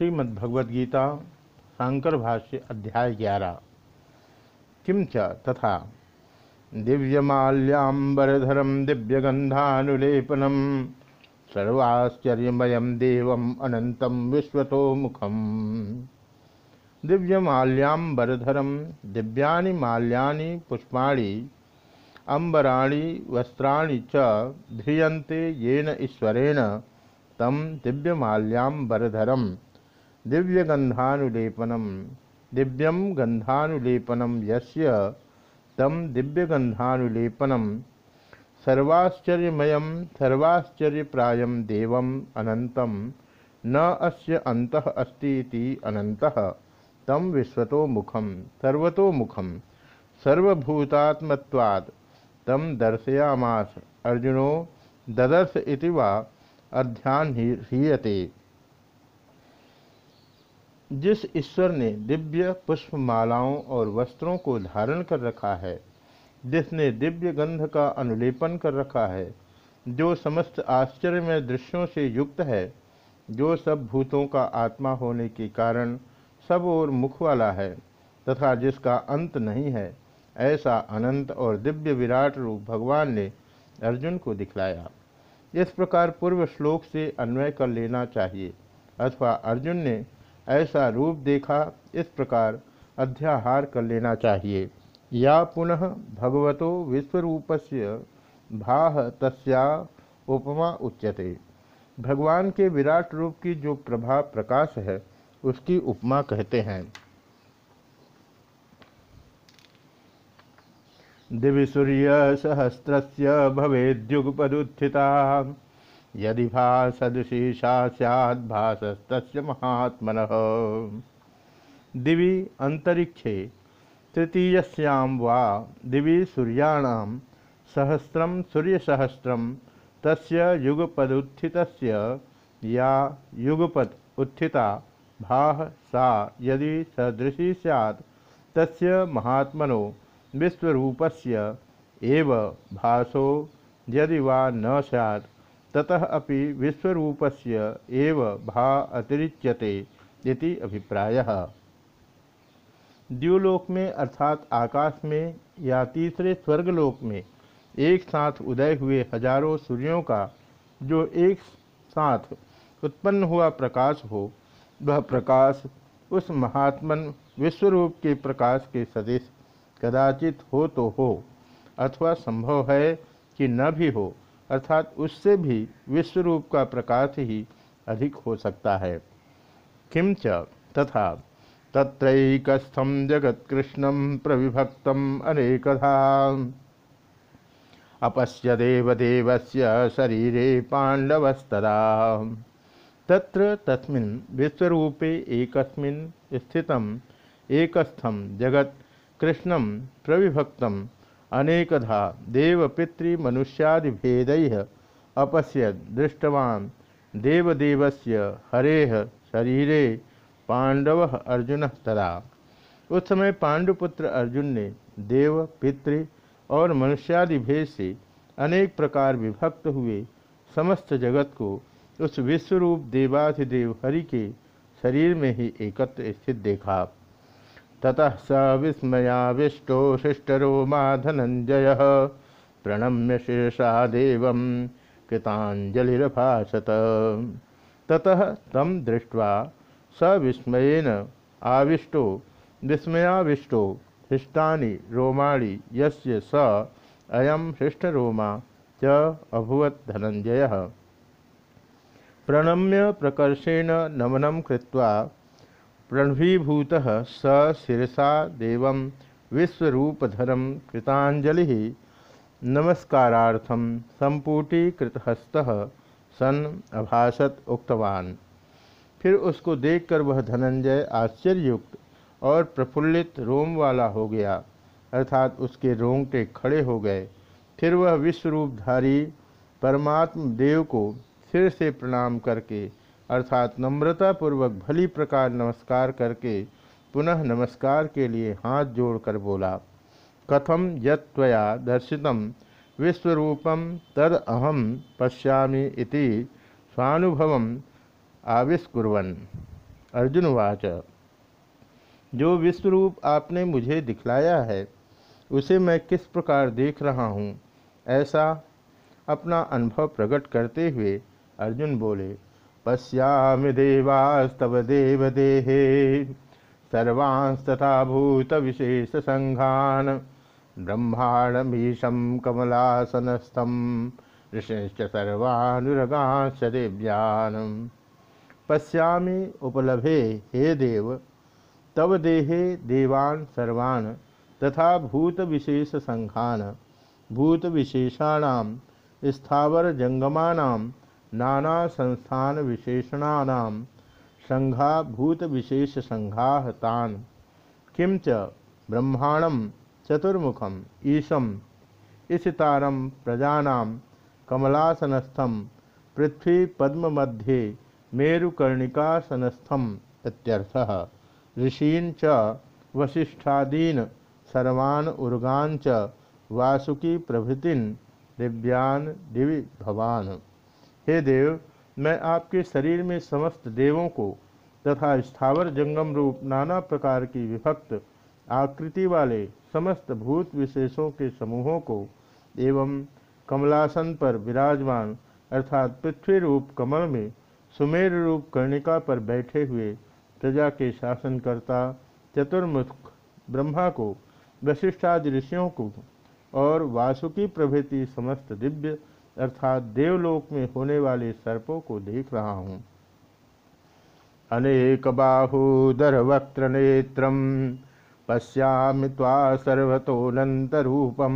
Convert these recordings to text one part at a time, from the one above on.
श्रीमद्भगवद्गीता शांकर भाष्य अध्याय ग्यारह। किम च तथा? दिव्यमाल्याम्बरधरम दिव्यगंधानुलेपनम सर्वाश्चर्यमय देवम अनंतम विश्वतो मुखम दिव्यमाल्याम्बरधरम दिव्यानि माल्यानि, पुष्पाणि वस्त्राणि च ध्रियन्ते येन ईश्वरेण तम दिव्यमाल्याम्बरधरम। दिव्यगंधानुलेपनम दिव्यम गंधानुलेपनम यस्य तम दिव्यगंधानुलेपनम सर्वाश्चर्यमय, सर्वाश्चर्यप्राय देवम अनंतम न अस्य अंतः अस्ति इति अनंतः तम विश्वतो मुखम सर्वतो मुखम सर्वभूतात्मत्वात् तम दर्शयामास। अर्जुनो, ददर्श इति वा अध्यान हीयते जिस ईश्वर ने दिव्य पुष्पमालाओं और वस्त्रों को धारण कर रखा है, जिसने दिव्य गंध का अनुलेपन कर रखा है, जो समस्त आश्चर्य में दृश्यों से युक्त है, जो सब भूतों का आत्मा होने के कारण सब और मुख वाला है, तथा जिसका अंत नहीं है, ऐसा अनंत और दिव्य विराट रूप भगवान ने अर्जुन को दिखलाया। इस प्रकार पूर्व श्लोक से अन्वय कर लेना चाहिए, अथवा अर्जुन ने ऐसा रूप देखा, इस प्रकार अध्याहार कर लेना चाहिए। या पुनः भगवतो विश्वरूपस्य भाह तस्या उपमा उच्यते। भगवान के विराट रूप की जो प्रभा प्रकाश है, उसकी उपमा कहते हैं। दिवि सूर्य सहस्र भवेद्युगपदुत्थिता। यदि भासदशीषा सैद महात्मन। दिवि अंतरिक्षे तृतीयस्यां वा दिवि सूर्याणां सहस्रं सूर्यसहस्रं तस्य या युगपद उत्थिता भाः सा यदि सदृशी स्यात् तस्य महात्मनो विश्वरूपस्य एव भासो यदि वा न सैत् ततः अपि विश्वरूपस्य एव भा अतिरिच्यते इति अभिप्रायः। द्यूलोक में अर्थात आकाश में या तीसरे स्वर्गलोक में एक साथ उदय हुए हज़ारों सूर्यों का जो एक साथ उत्पन्न हुआ प्रकाश हो, वह प्रकाश उस महात्मन विश्वरूप के प्रकाश के सदृश कदाचित हो तो हो, अथवा संभव है कि न भी हो। अर्थात उससे भी विश्वरूप का प्रकाश ही अधिक हो सकता है। किंच तथा तत्रैकस्थम जगत्कृष्णम प्रविभक्तम अनेकधा। अपश्य देवदेवस्य शरीरे पांडवस्तदा तत्र तस्मिन् विश्वरूपे एकस्मिन् स्थितम् एकस्थम जगत् कृष्णम प्रविभक्त अनेकधा देवपितृमनुष्यादिभेद अपश्य दृष्टवान देवदेवस्य हरेह शरीरे पांडव अर्जुन तदा। उस समय पांडुपुत्र अर्जुन ने देव, पितृ और मनुष्यादि भेद से अनेक प्रकार विभक्त हुए समस्त जगत को उस विश्वरूप देवाधिदेव हरि के शरीर में ही एकत्र स्थित देखा। ततः स विस्मयाविष्टो शिष्टरोमा धनंजय प्रणम्य शीर्षा देव कृतांजलिभाषत ततः तम दृष्ट्वा स विस्मयेन आविष्टो, विस्मयाविष्टो हृष्टानि रोमाणि, यस्य स अयम हृष्टरोमा च अभूत धनंजय प्रणम्य प्रकर्षेण नमनम कृत्वा प्रणभीभूत स शिरसा देव विश्वरूपधरम कृतांजलि नमस्कारार्थम संपुटीकृतहस्त सन अभाषत उक्तवान। फिर उसको देखकर वह धनंजय आश्चर्ययुक्त और प्रफुल्लित रोम वाला हो गया, अर्थात उसके रोंगटे खड़े हो गए। फिर वह विश्वरूपधारी परमात्म देव को सिर से प्रणाम करके अर्थात नम्रतापूर्वक भली प्रकार नमस्कार करके पुनः नमस्कार के लिए हाथ जोड़कर बोला कथम यत्वया दर्शित विश्वरूपम तद अहम पश्यामि इति आविष्कुर्वन। अर्जुन वाच जो विश्वरूप आपने मुझे दिखलाया है, उसे मैं किस प्रकार देख रहा हूँ? ऐसा अपना अनुभव प्रकट करते हुए अर्जुन बोले पश्यामि देवास्तव देवदेहे। सर्वांस्तथा भूत विशेष संघान ब्रह्मांडमीशम कमलासनस्थम ऋषिश्च सर्वानुरगांश देव्यान। पश्यामि उपलभे हे देव, तव देहे देवान सर्वान् तथा भूत विशेष संघान नाना संस्थान विशेषणानाम संघा भूत विशेष संघा तान किंच ब्रह्मांडम चतुर्मुखम ईशम ईशितारम प्रजानाम कमलासनस्थम पृथ्वी पद्म मध्ये मेरुकर्णिकासनस्थम इत्यर्थः। ऋषीन च वशिष्ठादीन सर्वान उर्गान च वासुकी प्रभृतिन दिव्यान दिव्य भवान। हे देव, मैं आपके शरीर में समस्त देवों को तथा स्थावर जंगम रूप नाना प्रकार की विभक्त, आकृति वाले समस्त भूत विशेषों के समूहों को एवं कमलासन पर विराजमान अर्थात पृथ्वी रूप कमल में सुमेर रूप कर्णिका पर बैठे हुए प्रजा के शासनकर्ता, चतुर्मुख ब्रह्मा को, वशिष्ठादि ऋषियों को और वासुकी प्रभृति समस्त दिव्य अर्थात देवलोक में होने वाले सर्पों को देख रहा हूँ। अनेक बाहूदर वक्त्र नेत्र पश्यामि ता सर्वतोनंतरूपम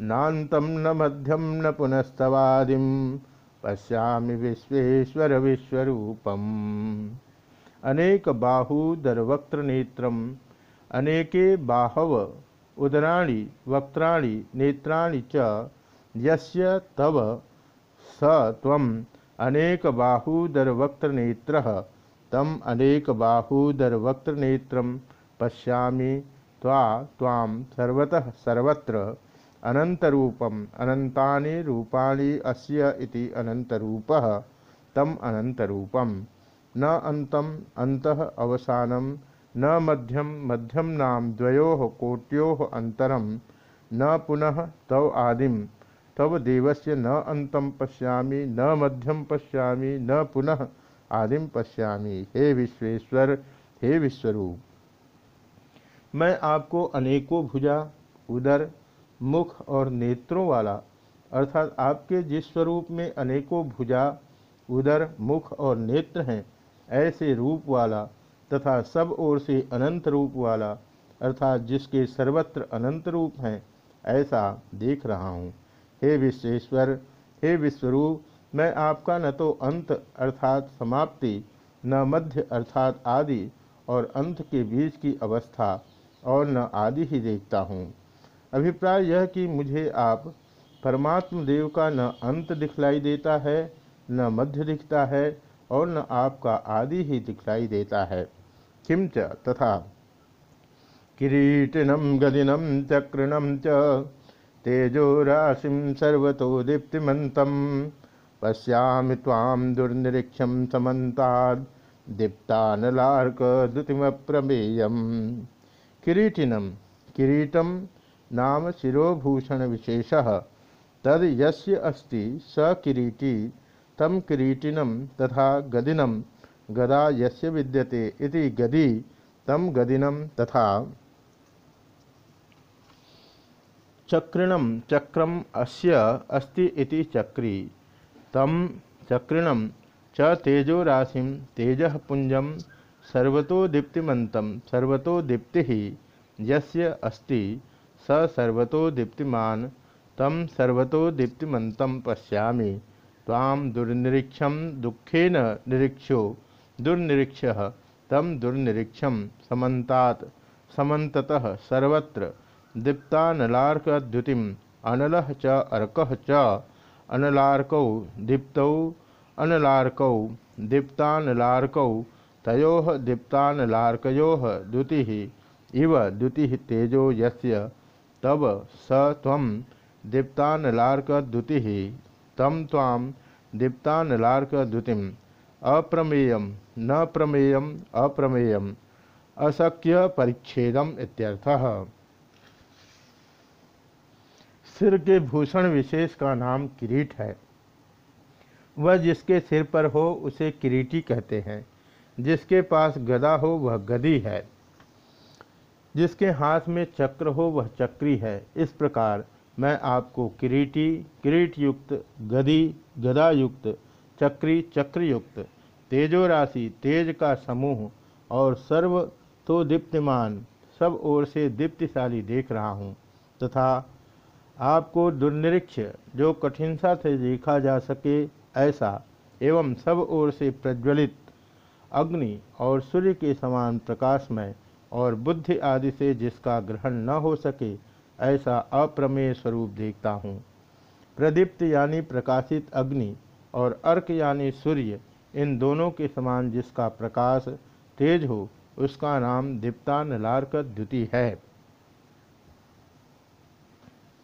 नान्तं न मध्यम न पुनस्तवादिम, पश्यामि विश्वेश्वर विश्वरूपम। अनेक बाहूदर वक्त्र नेत्रम, अनेके बाहव उदराणि, वक्त्राणि, नेत्राणि च यस्य तव स त्वम् अनेकबाहूदरवक्त्रनेत्रः तम अनेकबाहूदरवक्त्रनेत्रं पश्यामि त्वा त्वां सर्वतः सर्वत्र, अनन्तरूपम् अनन्तानि रूपाणि अस्य इति अनन्तरूपः तम अनन्तरूपं न अन्तम् अन्तः अवसानं, न मध्यम मध्यम नाम द्वयो कोट्यो अंतरम न पुनः तव आदिम। तव देवस्य न अंतम पश्यामि, न मध्यम पश्यामि, न पुनः आदिम पश्यामि। हे विश्वेश्वर, हे विश्वरूप मैं आपको अनेकों भुजा, उदर, मुख और नेत्रों वाला, अर्थात आपके जिस स्वरूप में अनेकों भुजा, उदर, मुख और नेत्र हैं, ऐसे रूप वाला तथा सब ओर से अनंत रूप वाला, अर्थात जिसके सर्वत्र अनंत रूप हैं, ऐसा देख रहा हूँ। हे विश्वेश्वर, हे विश्वरूप, मैं आपका न तो अंत अर्थात समाप्ति, न मध्य अर्थात आदि और अंत के बीच की अवस्था और न आदि ही देखता हूँ। अभिप्राय यह कि मुझे आप परमात्म देव का न अंत दिखलाई देता है, न मध्य दिखता है और न आपका आदि ही दिखलाई देता है। किंच तथा किरीटिनम, गदिनम, चक्रणम च तेजोराशि सर्वतो दीप्तिमंतम पश्यामि ताम दुर्निरीक्षम समन्ताद दीप्तानलार्क प्रमेयम किरीटिनम किरीटम नाम शिरोभूषण विशेष तद यस्य अस्ति स किरीटी तम किरीटिनम तथा गदिनम गदा यस्य विद्यते इति गदी तम गदिनम तथा चक्रिणम चक्रम अस्य अस्ति इति चक्री। तम चक्रिणम च तेजोराशि तेज पुंजम सर्वतो दीप्तिमंतम सर्वतो दीप्ति यस्य अस्ति स सर्वतो दीप्तिमान तम सर्वतो दीप्तिमंतम पश्यामि। ताम दुर्निरीक्षम दुखेन निरीक्षो, दुर्निरीक्ष तम दुर्निरीक्षम समन्तात, समन्ततः सर्वत्र। दीप्तानलार्कद्युतिम अनल च अर्क च। अनलार्कौ दीप्तौ, अनलार्कौ दीप्तानलार्कौ, तयो दीप्तानलार्को द्युति। इव द्युति तेजो यस्य, तव स त्वं दीप्तानलार्कद्युति। तम ताम दीप्तानलार्कद्युतिम अप्रमेयम न प्रमेय, अप्रमेयम अशक्य परिच्छेदम इत्यर्थः। सिर के भूषण विशेष का नाम किरीट है। वह जिसके सिर पर हो उसे किरीटी कहते हैं। जिसके पास गदा हो वह गदी है। जिसके हाथ में चक्र हो वह चक्री है। इस प्रकार मैं आपको किरीटी किरीट युक्त गदी गदा युक्त चक्री, चक्रयुक्त तेजो राशि तेज का समूह और सर्व तो दीप्तिमान सब ओर से दीप्तिशाली देख रहा हूँ तथा आपको दुर्निरीक्ष, जो कठिनता से देखा जा सके, ऐसा एवं सब ओर से प्रज्वलित, अग्नि और सूर्य के समान प्रकाशमय और बुद्धि आदि से जिसका ग्रहण न हो सके, ऐसा अप्रमेय स्वरूप देखता हूँ। प्रदीप्त यानी प्रकाशित अग्नि और अर्क यानी सूर्य, इन दोनों के समान जिसका प्रकाश तेज हो, उसका नाम दीप्तान लार्क द्युति है।